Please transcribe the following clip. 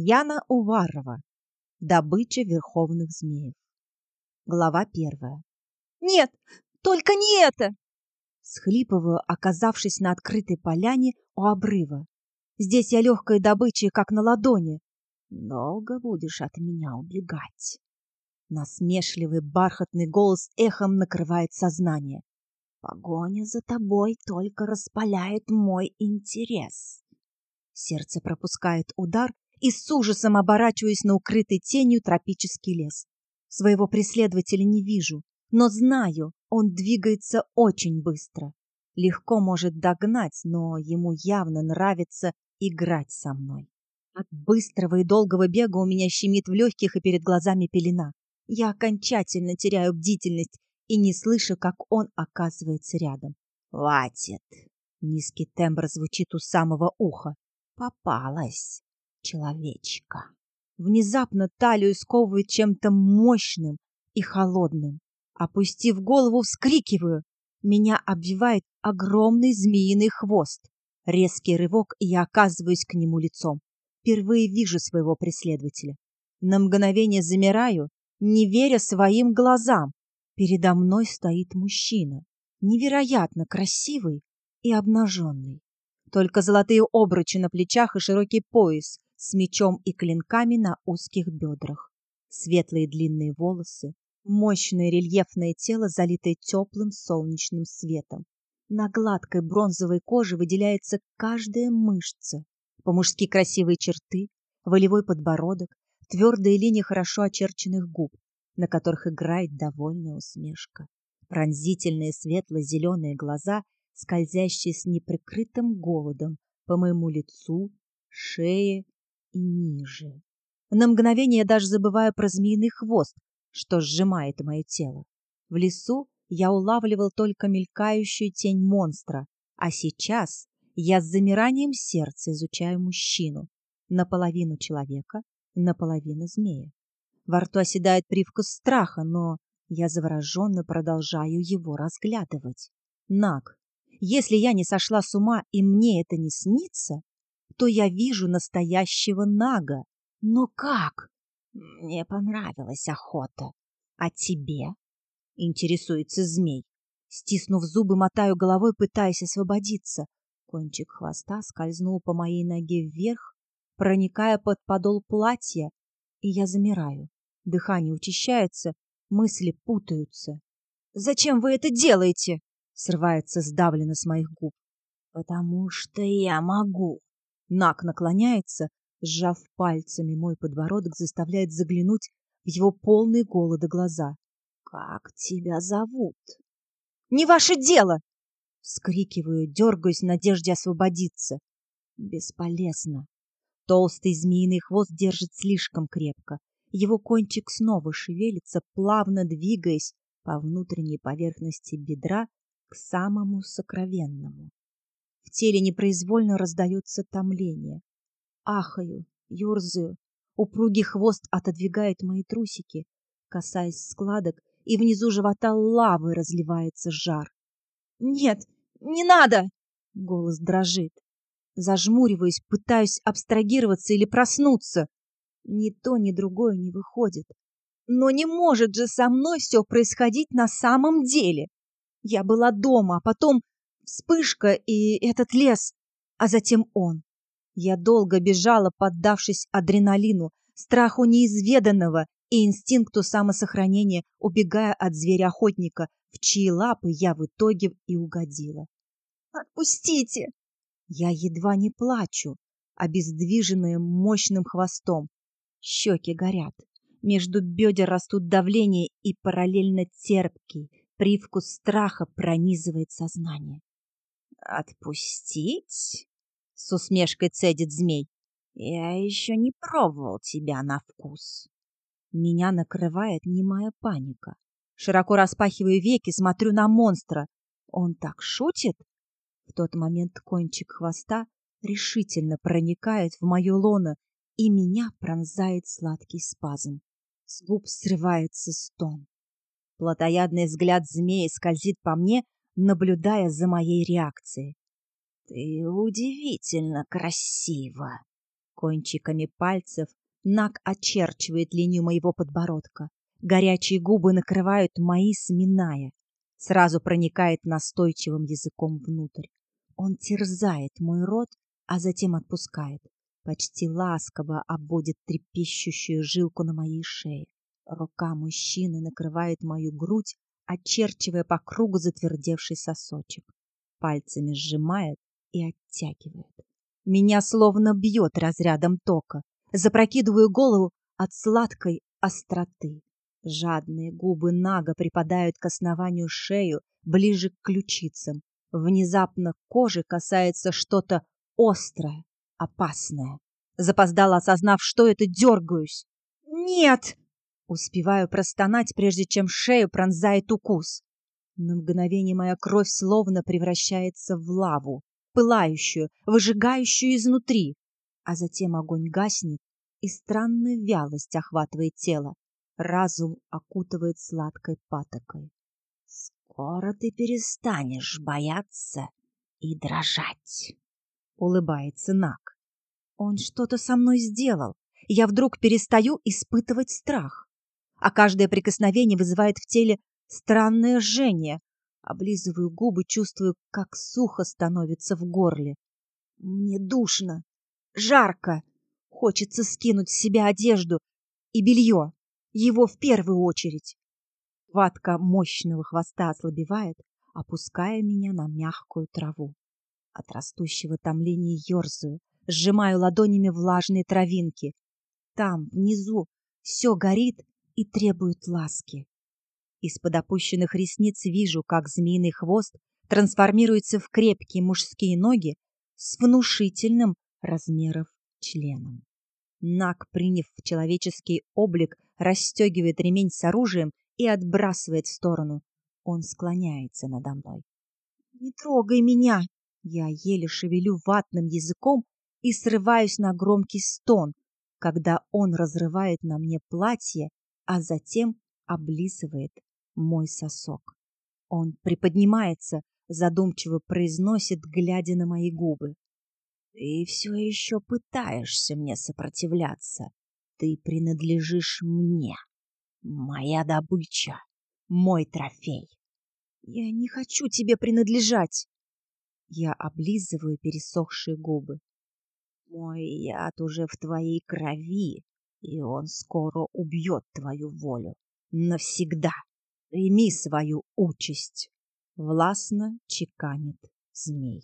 Яна Уварова. Добыча верховных змеев. Глава первая. «Нет, только не это!» Схлипываю, оказавшись на открытой поляне у обрыва. Здесь я легкая добыча, как на ладони. Долго будешь от меня убегать. Насмешливый бархатный голос эхом накрывает сознание. Погоня за тобой только распаляет мой интерес. Сердце пропускает удар и с ужасом оборачиваюсь на укрытый тенью тропический лес. Своего преследователя не вижу, но знаю, он двигается очень быстро. Легко может догнать, но ему явно нравится играть со мной. От быстрого и долгого бега у меня щемит в легких и перед глазами пелена. Я окончательно теряю бдительность и не слышу, как он оказывается рядом. «Хватит!» Низкий тембр звучит у самого уха. Попалась человечка. Внезапно талию сковывает чем-то мощным и холодным. Опустив голову, вскрикиваю. Меня обвивает огромный змеиный хвост. Резкий рывок, и я оказываюсь к нему лицом. Впервые вижу своего преследователя. На мгновение замираю, не веря своим глазам. Передо мной стоит мужчина, невероятно красивый и обнаженный. Только золотые обручи на плечах и широкий пояс с мечом и клинками на узких бедрах. Светлые длинные волосы, мощное рельефное тело, залитое теплым солнечным светом. На гладкой бронзовой коже выделяется каждая мышца. По-мужски красивые черты, волевой подбородок, твердая линия хорошо очерченных губ, на которых играет довольная усмешка. Пронзительные светло-зеленые глаза скользящие с неприкрытым голодом по моему лицу, шее и ниже. На мгновение я даже забываю про змеиный хвост, что сжимает мое тело. В лесу я улавливал только мелькающую тень монстра, а сейчас я с замиранием сердца изучаю мужчину, наполовину человека, наполовину змея. Во рту оседает привкус страха, но я завороженно продолжаю его разглядывать. Наг, если я не сошла с ума и мне это не снится, то я вижу настоящего Нага. Но как? Мне понравилась охота. А тебе? Интересуется змей. Стиснув зубы, мотаю головой, пытаясь освободиться. Кончик хвоста скользнул по моей ноге вверх, проникая под подол платья, и я замираю. Дыхание учащается, мысли путаются. «Зачем вы это делаете?» срывается сдавленно с моих губ. Потому что я могу. Нак наклоняется, сжав пальцами мой подбородок, заставляет заглянуть в его полные голода глаза. Как тебя зовут? Не ваше дело! Вскрикиваю, дергаюсь в надежде освободиться. Бесполезно. Толстый змеиный хвост держит слишком крепко. Его кончик снова шевелится, плавно двигаясь по внутренней поверхности бедра к самому сокровенному. В теле непроизвольно раздается томление. Ахаю, ерзаю, упругий хвост отодвигает мои трусики, касаясь складок, и внизу живота лавы разливается жар. «Нет, не надо!» — голос дрожит. Зажмуриваюсь, пытаюсь абстрагироваться или проснуться. Ни то, ни другое не выходит. Но не может же со мной все происходить на самом деле. Я была дома, а потом вспышка и этот лес, а затем он. Я долго бежала, поддавшись адреналину, страху неизведанного и инстинкту самосохранения, убегая от зверя-охотника, в чьи лапы я в итоге и угодила. «Отпустите!» Я едва не плачу, обездвиженная мощным хвостом. Щеки горят. Между бедер растут давление и параллельно терпкий, Привкус страха пронизывает сознание. «Отпустить?» — с усмешкой цедит змей. «Я еще не пробовал тебя на вкус». Меня накрывает немая паника. Широко распахиваю веки, смотрю на монстра. Он так шутит? В тот момент кончик хвоста решительно проникает в мое лоно, и меня пронзает сладкий спазм. С губ срывается стон. Плотоядный взгляд змеи скользит по мне, наблюдая за моей реакцией. «Ты удивительно красива!» Кончиками пальцев Нак очерчивает линию моего подбородка. Горячие губы накрывают мои, сминая. Сразу проникает настойчивым языком внутрь. Он терзает мой рот, а затем отпускает. Почти ласково обводит трепещущую жилку на моей шее. Рука мужчины накрывает мою грудь, очерчивая по кругу затвердевший сосочек. Пальцами сжимает и оттягивает. Меня словно бьет разрядом тока. Запрокидываю голову от сладкой остроты. Жадные губы Нага припадают к основанию шею, ближе к ключицам. Внезапно кожи касается что-то острое, опасное. Запоздала, осознав, что это, дергаюсь. «Нет!» Успеваю простонать, прежде чем шею пронзает укус. На мгновение моя кровь словно превращается в лаву, пылающую, выжигающую изнутри. А затем огонь гаснет, и странная вялость охватывает тело. Разум окутывает сладкой патокой. «Скоро ты перестанешь бояться и дрожать», — улыбается Нак. «Он что-то со мной сделал. Я вдруг перестаю испытывать страх, а каждое прикосновение вызывает в теле странное жжение. Облизываю губы, чувствую, как сухо становится в горле. Мне душно, жарко. Хочется скинуть с себя одежду и белье. Его в первую очередь. Хватка мощного хвоста ослабевает, опуская меня на мягкую траву. От растущего томления ерзаю, сжимаю ладонями влажные травинки. Там, внизу, все горит и требует ласки. Из-под опущенных ресниц вижу, как змеиный хвост трансформируется в крепкие мужские ноги с внушительным размеров членом. Наг, приняв человеческий облик, расстегивает ремень с оружием и отбрасывает в сторону. Он склоняется надо мной. «Не трогай меня!» Я еле шевелю ватным языком и срываюсь на громкий стон, когда он разрывает на мне платье, а затем облизывает мой сосок. Он приподнимается, задумчиво произносит, глядя на мои губы. Ты все еще пытаешься мне сопротивляться. Ты принадлежишь мне. Моя добыча. Мой трофей. Я не хочу тебе принадлежать. Я облизываю пересохшие губы. Мой яд уже в твоей крови, и он скоро убьет твою волю. Навсегда. Прими свою участь. Властно чеканит змей.